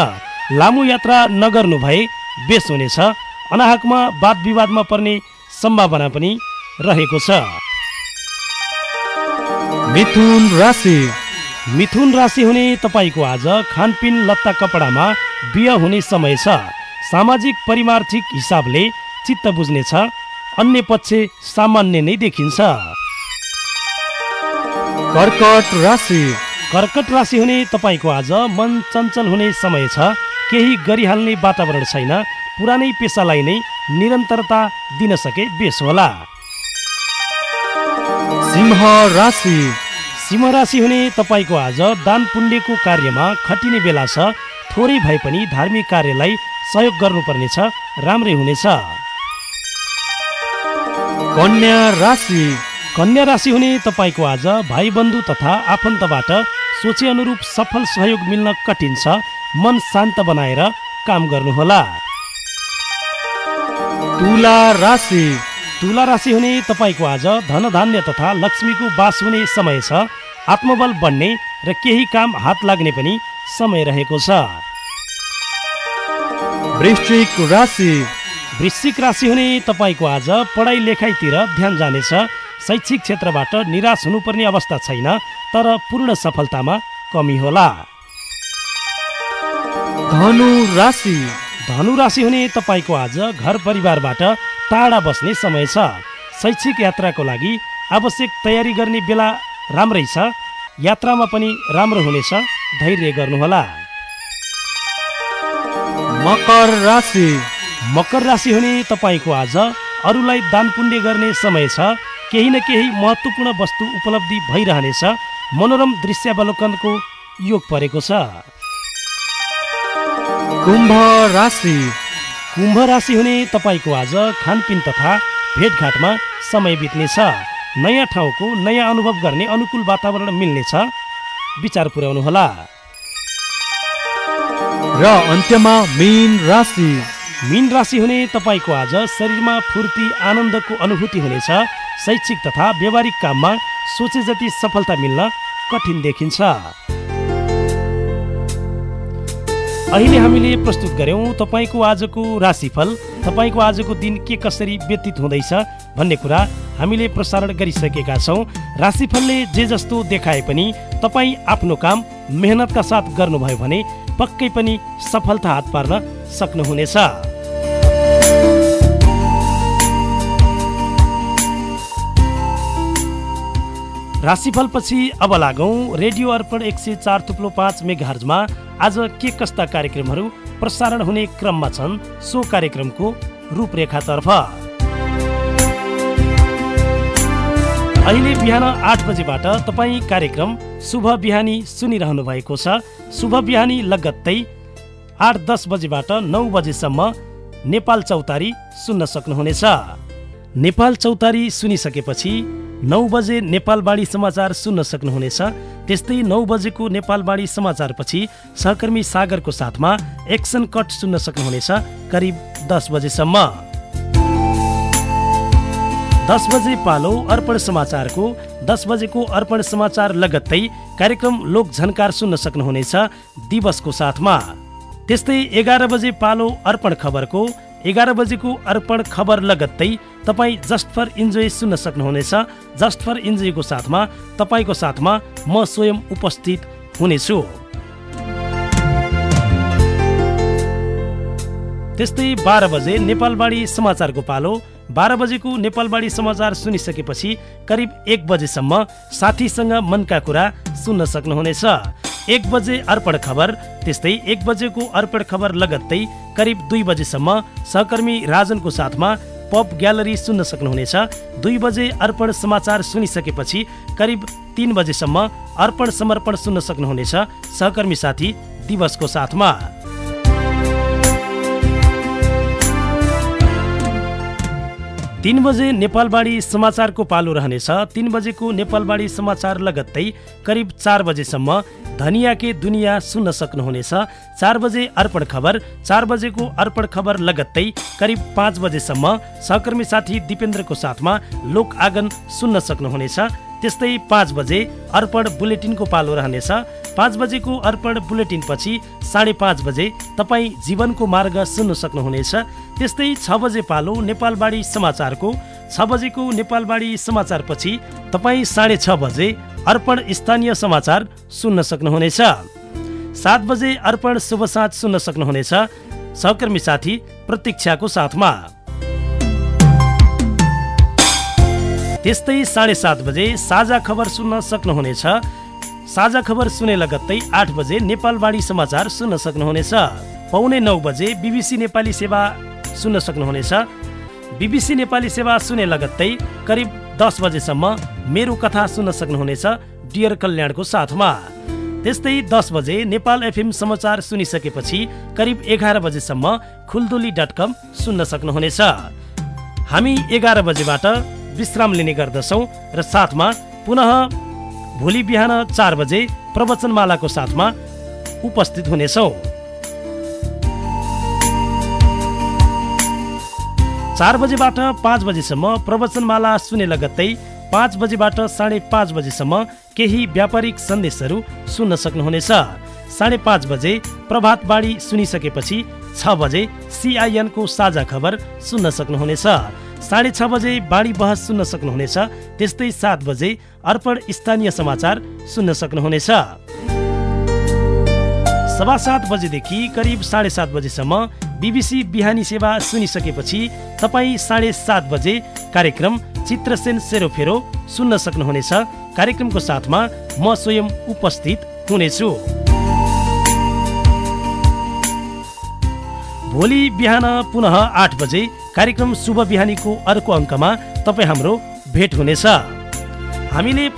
लामो यात्रा नगर्नु भए बेस हुनेछ। अनाहकमा वाद विवादमा पर्ने सम्भावना पनि रहेको छ। मिथुन राशि। मिथुन राशि हुने तपाईँको आज खानपिन लत्ता कपडामा बिह हुने समय छ। सामाजिक परिमार्थिक हिसाबले चित्त बुझ्नेछ अन्य पक्ष सामान्य नै देखिन्छ। कर्कट राशि। कर्कट राशि हुने तपाईँको आज मन चञ्चल हुने समय छ केही गरिहाल्ने वातावरण छैन पुरानै पेसालाई नै निरन्तरता दिन सके बेस होला। सिंह राशि। सिंह राशि हुने तपाईँको आज दान पुण्यको कार्यमा खटिने बेला छ। थोरै भए पनि धार्मिक कार्यलाई सहयोग गर्नुपर्नेछ। राम्रै हुनेछ। कन्या राशि। कन्या राशि हुने तपाईँको आज भाइ बन्धु तथा आफन्तबाट सोचे अनुरूप सफल सहयोग मिल्न कठिन छ। मन शान्त बनाएर काम गर्नुहोला। तुला राशि। तुला राशि हुने तपाईँको आज धन धान्य तथा लक्ष्मीको बास हुने समय छ। आत्मबल बढ्ने र केही काम हात लाग्ने पनि समय रहेको छ। वृश्चिक राशि। वृश्चिक राशि हुने तपाईँको आज पढाइ लेखाइतिर ध्यान जानेछ। शैक्षिक क्षेत्रबाट निराश हुनुपर्ने अवस्था छैन तर पूर्ण सफलतामा कमी होला। धनु राशि। धनु राशि हुने तपाईँको आज घर परिवारबाट टाढा बस्ने समय छ। शैक्षिक यात्राको लागि आवश्यक तयारी गर्ने बेला राम्रै छ। यात्रामा पनि राम्रो हुनेछ। धैर्य गर्नुहोला। मकर राशि। मकर राशि हुने तपाईँको आज अरूलाई दान पुण्य गर्ने समय छ। केही न केही महत्त्वपूर्ण वस्तु उपलब्धि भइरहनेछ। मनोरम दृश्यावलोकनको योग परेको छ। कुम्भ राशि। कुम्भ राशि हुने तपाईँको आज खानपिन तथा भेटघाटमा समय बित्नेछ। नयाँ ठाउँको नयाँ अनुभव गर्ने अनुकूल वातावरण मिल्नेछ। विचार पुर्याउनुहोला। र अन्त्यमा मीन राशि। मीन राशि हुने तपाईँको आज शरीरमा फुर्ती आनन्दको अनुभूति हुनेछ। शैक्षिक तथा व्यावहारिक काममा सोचे जति सफलता मिल्न कठिन देखिन्छ। अहिले हामीले प्रस्तुत गर्यौँ तपाईँको आजको राशिफल। तपाईँको आजको दिन के कसरी व्यतीत हुँदैछ भन्ने कुरा हामीले प्रसारण गरिसकेका छौँ। राशिफलले जे जस्तो देखाए पनि तपाईँ आफ्नो काम मेहनतका साथ गर्नुभयो भने पक्कै पनि सफलता हात पार्न सक्नुहुनेछ। राशिफलपछि अब लागौँ रेडियो अर्पण एक सय चार थुप्लो पाँच मेघार्जमा आज के कस्ता कार्यक्रमहरू प्रसारण हुने क्रममा छन् सो कार्यक्रमको रूपरेखातर्फ। अहिले बिहान आठ बजेबाट तपाईँ कार्यक्रम शुभ बिहानी सुनिरहनु भएको छ। शुभ बिहानी लगत्तै आठ दस बजेबाट नौ बजेसम्म नेपाल चौतारी सुन्न सक्नुहुनेछ। नेपाल चौतारी सुनिसकेपछि नौ बजे नेपालवाणी समाचार सुन्न सक्नुहुनेछ। त्यस्तै नौ बजेको नेपालवाणी समाचारपछि सहकर्मी सागरको साथमा एक्सन कट सुन्न सक्नुहुनेछ। करिब दस बजेसम्म। दस बजे पालो अर्पण समाचारको दस बजेको अर्पण समाचार लगत्तै कार्यक्रम लोक झन्कार सुन्न सक्नुहुनेछ दिवसको साथमा। त्यस्तै एघार बजे पालो अर्पण खबरको एघार बजेको अर्पण खबर लगत्तै तपाईँ जस्ट फर इन्जोय सुन्न सक्नुहुनेछ। जस्ट फर इन्जोयको साथमा तपाईँको साथमा म स्वयं उपस्थित हुनेछु। त्यस्तै बाह्र बजे नेपालवाणी समाचारको पालो। बाह्र बजेको नेपालवाणी समाचार सुनिसकेपछि करिब एक बजेसम्म साथीसँग मनका कुरा सुन्न सक्नुहुनेछ। एक बजे अर्पण खबर त्यस्तै एक बजेको अर्पण खबर लगत्तै करिब दुई बजेसम्म सहकर्मी राजनको साथमा पप ग्यालरी सुन्न सक्नुहुनेछ। दुई बजे अर्पण समाचार सुनिसकेपछि करिब तिन बजेसम्म अर्पण समर्पण सुन्न सक्नुहुनेछ सहकर्मी साथी दिवसको साथमा। तिन बजे नेपालवाणी समाचारको पालो रहनेछ। तिन बजेको नेपालवाणी समाचार लगत्तै करिब चार बजेसम्म धनियाके दुनियाँ सुन्न सक्नुहुनेछ। चार बजे अर्पण खबर चार बजेको अर्पण खबर लगत्तै करिब पाँच बजेसम्म सहकर्मी साथी दिपेन्द्रको साथमा लोक आँगन सुन्न सक्नुहुनेछ। त्यस्तै पाँच बजे अर्पण बुलेटिनको पालो रहनेछ। पाँच बजेको अर्पण बुलेटिन पछि साढे पाँच बजे तपाईँ जीवनको मार्ग सुन्न सक्नुहुनेछ। त्यस्तै छ बजे पालो नेपालवाणी समाचारको छ बजेको नेपालवाणी समाचार पछि तपाईँ साढे छ बजे अर्पण स्थानीय समाचार सुन्न सक्नुहुनेछ। सात बजे अर्पण शुभ साँझ सुन्न सक्नुहुनेछ। सहकर्मी साथी प्रतीक्षाको साथमा। त्यस्तै साढे सात बजे साझा खबर सुन्न सक्नुहुनेछ। साझा खबर सुने लगत्तै आठ बजे नेपालवाणी समाचार सुन्न सक्नुहुनेछ। पौने नौ बजे बिबिसी नेपाली सेवा सुन्न सक्नुहुनेछ। बिबिसी नेपाली सेवा सुने लगत्तै करिब दस बजेसम्म मेरो कथा सुन्न सक्नुहुनेछ डियर कल्याणको साथमा। त्यस्तै दस बजे नेपाल एफएम समाचार सुनिसकेपछि करिब एघार बजेसम्म खुलदुली डट कम सुन्न सक्नुहुनेछ। हामी एघार बजेबाट विश्राम लिने गर्दछौँ र साथमा पुनः भोलि बिहान चार बजे प्रवचनमालाको साथमा उपस्थित हुनेछौँ। चार बजेबाट पाँच बजेसम्म प्रवचनमाला सुने लगत्तै पाँच बजेबाट साढे पाँच बजेसम्म केही व्यापारिक सन्देशहरू सुन्न सक्नुहुनेछ। साढे पाँच बजे प्रभात बाढी सुनिसकेपछि छ बजे सिआइएनको साझा खबर सुन्न सक्नुहुनेछ। साढे छ बजे बाढी बहस सुन्न सक्नुहुनेछ त्यस्तै सात बजे अर्पण स्थानीय समाचार सुन्न सक्नुहुनेछ। सभा सात बजेदेखि करिब साढे सात बजेसम्म बिबिसी बिहानी सेवा सुनिसकेपछि तपाईँ साढे सात बजे कार्यक्रम चित्रसेन सेरोफेरो सुन्न सक्नुहुनेछ। कार्यक्रमको साथमा म स्वयं उपस्थित हुनेछु। भोलि बिहान पुनः आठ बजे कार्यक्रम शुभ बिहानीको अर्को अङ्कमा तपाईँ हाम्रो भेट हुनेछ। हामीले